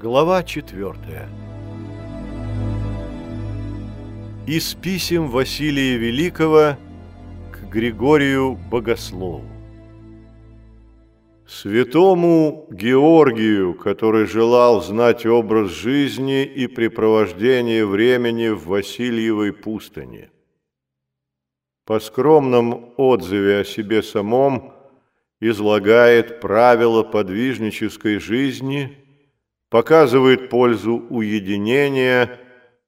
Глава четвертая. Из писем Василия Великого к Григорию Богослову. Святому Георгию, который желал знать образ жизни и препровождение времени в Васильевой пустыне. По скромном отзыве о себе самом излагает правила подвижнической жизни, показывает пользу уединения,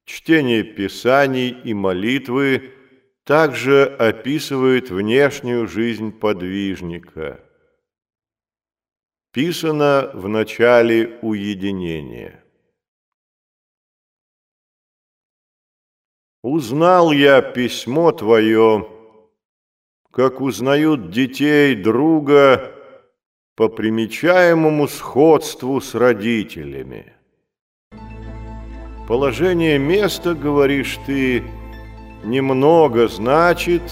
чтения писаний и молитвы, также описывает внешнюю жизнь подвижника – Писано в начале уединения. Узнал я письмо твое, как узнают детей друга по примечаемому сходству с родителями. Положение места, говоришь ты, немного значит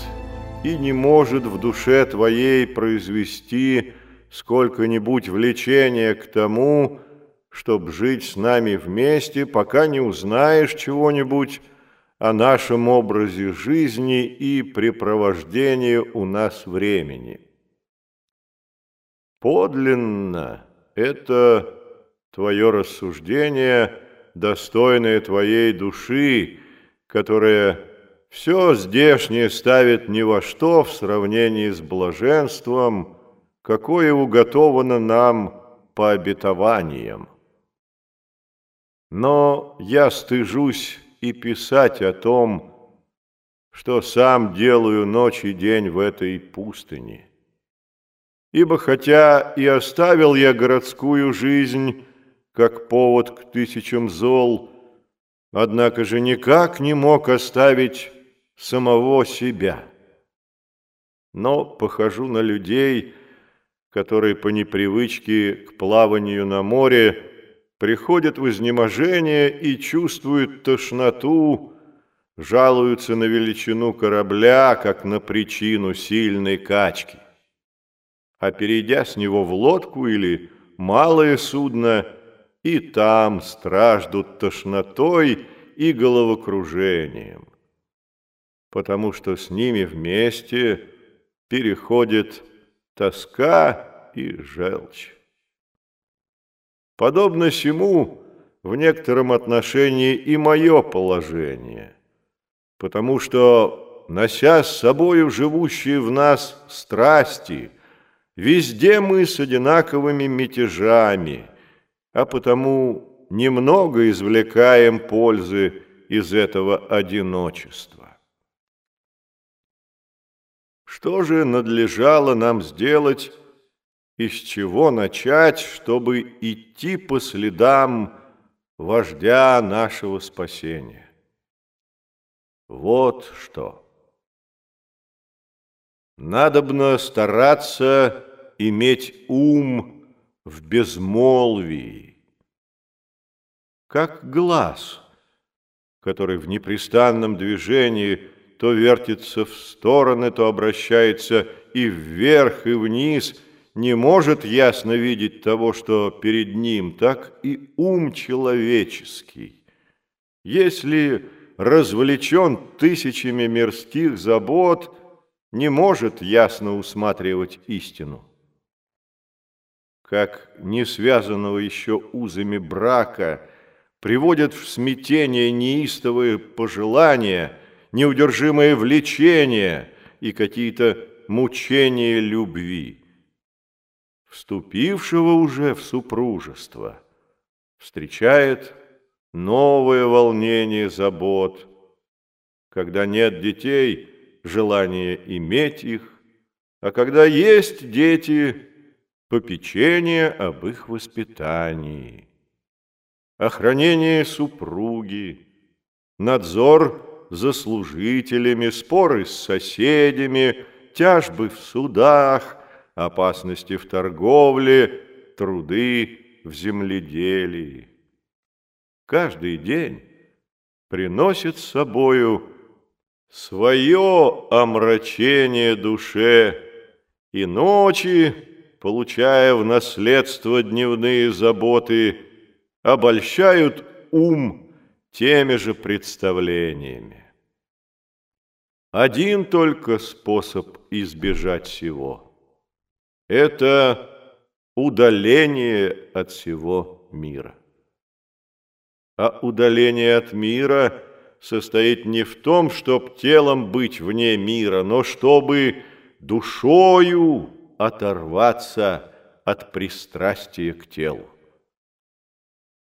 и не может в душе твоей произвести сколько-нибудь влечения к тому, чтобы жить с нами вместе, пока не узнаешь чего-нибудь о нашем образе жизни и препровождении у нас времени. Подлинно это твое рассуждение, достойное твоей души, которая все здешнее ставит ни во что в сравнении с блаженством – какое уготовано нам по обетованиям. Но я стыжусь и писать о том, что сам делаю ночь и день в этой пустыне. Ибо хотя и оставил я городскую жизнь, как повод к тысячам зол, однако же никак не мог оставить самого себя. Но похожу на людей, которые по непривычке к плаванию на море приходят в изнеможение и чувствуют тошноту, жалуются на величину корабля, как на причину сильной качки. А перейдя с него в лодку или малое судно, и там страждут тошнотой и головокружением, потому что с ними вместе переходит тоска и желчь. Подобно сему в некотором отношении и мое положение, потому что, нося с собою живущие в нас страсти, везде мы с одинаковыми мятежами, а потому немного извлекаем пользы из этого одиночества. Что же надлежало нам сделать и с чего начать, чтобы идти по следам вождя нашего спасения? Вот что. Надобно стараться иметь ум в безмолвии, как глаз, который в непрестанном движении – то вертится в стороны, то обращается и вверх, и вниз, не может ясно видеть того, что перед ним, так и ум человеческий. Если развлечен тысячами мирских забот, не может ясно усматривать истину. Как не связанного еще узами брака приводят в смятение неистовые пожелания – неудержимое влечение и какие-то мучения любви. Вступившего уже в супружество встречает новое волнение забот. Когда нет детей, желание иметь их, а когда есть дети, попечение об их воспитании, охранение супруги, надзор за служителями, споры с соседями, тяжбы в судах, опасности в торговле, труды в земледелии. Каждый день приносит с собою свое омрачение душе, и ночи, получая в наследство дневные заботы, обольщают ум теми же представлениями. Один только способ избежать всего – это удаление от всего мира. А удаление от мира состоит не в том, чтоб телом быть вне мира, но чтобы душою оторваться от пристрастия к телу.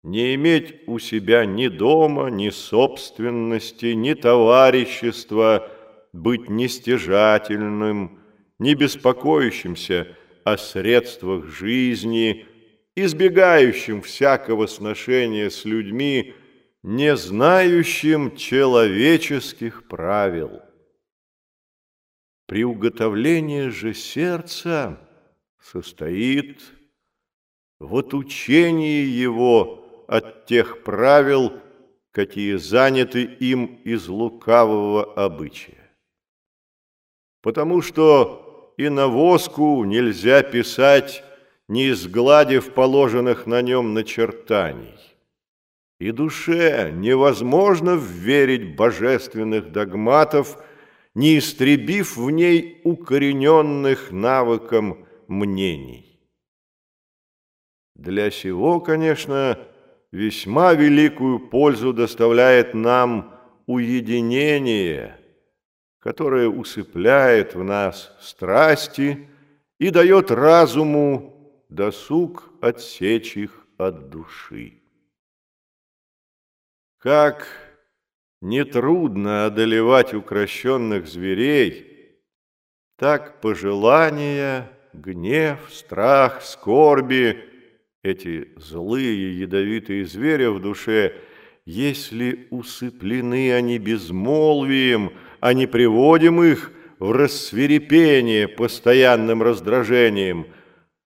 Не иметь у себя ни дома, ни собственности, ни товарищества, быть нестяжательным, не беспокоящимся о средствах жизни, избегающим всякого сношения с людьми, не знающим человеческих правил. Приуготовление же сердца состоит в отучении его от тех правил, какие заняты им из лукавого обычая. Потому что и на воску нельзя писать, не изгладив положенных на нем начертаний. И душе невозможно верить божественных догматов, не истребив в ней укорененных навыком мнений. Для сего, конечно, весьма великую пользу доставляет нам уединение, которое усыпляет в нас страсти и дает разуму досуг отсечь их от души. Как нетрудно одолевать укращенных зверей, так пожелания, гнев, страх, скорби, эти злые ядовитые звери в душе, если усыплены они безмолвием, а не приводим их в рассверепение постоянным раздражением,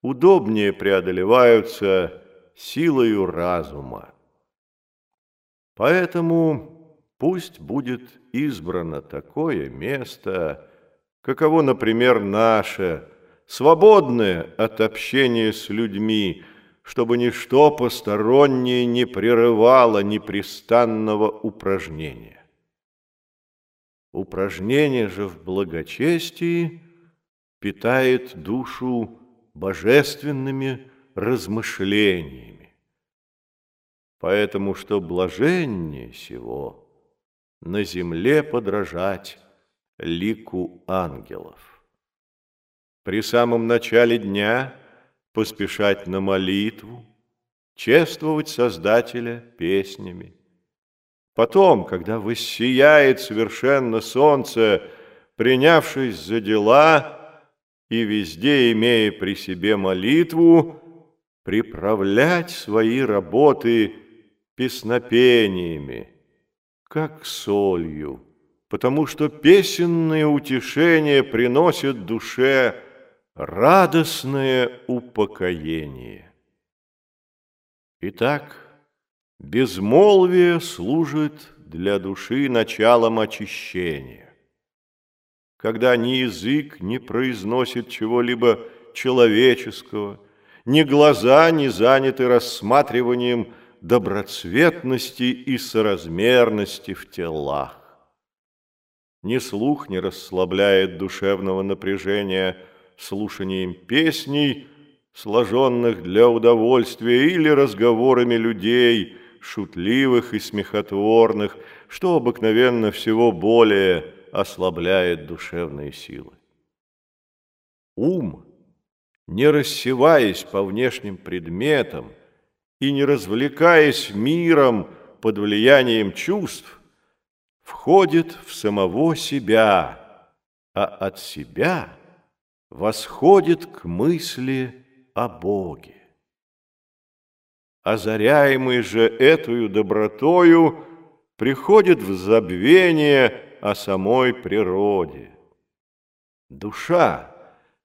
удобнее преодолеваются силою разума. Поэтому пусть будет избрано такое место, каково, например, наше, свободное от общения с людьми, чтобы ничто постороннее не прерывало непрестанного упражнения. Упражнение же в благочестии питает душу божественными размышлениями Поэтому что блаженнее всего на земле подражать лику ангелов. При самом начале дня поспешать на молитву, чествовать Создателя песнями. Потом, когда воссияет совершенно солнце, принявшись за дела и везде имея при себе молитву, приправлять свои работы песнопениями, как солью, потому что песенные утешения приносят душе радостное упокоение. Итак, безмолвие служит для души началом очищения. Когда ни язык не произносит чего-либо человеческого, ни глаза не заняты рассматриванием доброцветности и соразмерности в телах. Ни слух не расслабляет душевного напряжения слушанием песней, сложенных для удовольствия или разговорами людей, шутливых и смехотворных, что обыкновенно всего более ослабляет душевные силы. Ум, не рассеваясь по внешним предметам, и не развлекаясь миром под влиянием чувств, входит в самого себя, а от себя восходит к мысли о Боге. Озаряемый же эту добротою приходит в забвение о самой природе. Душа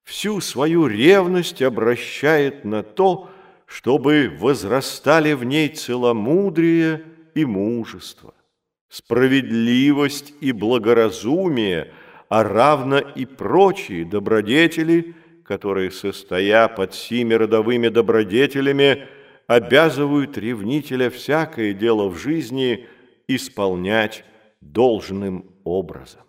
всю свою ревность обращает на то, чтобы возрастали в ней целомудрие и мужество, справедливость и благоразумие, а равно и прочие добродетели, которые, состоя под сими родовыми добродетелями, обязывают ревнителя всякое дело в жизни исполнять должным образом.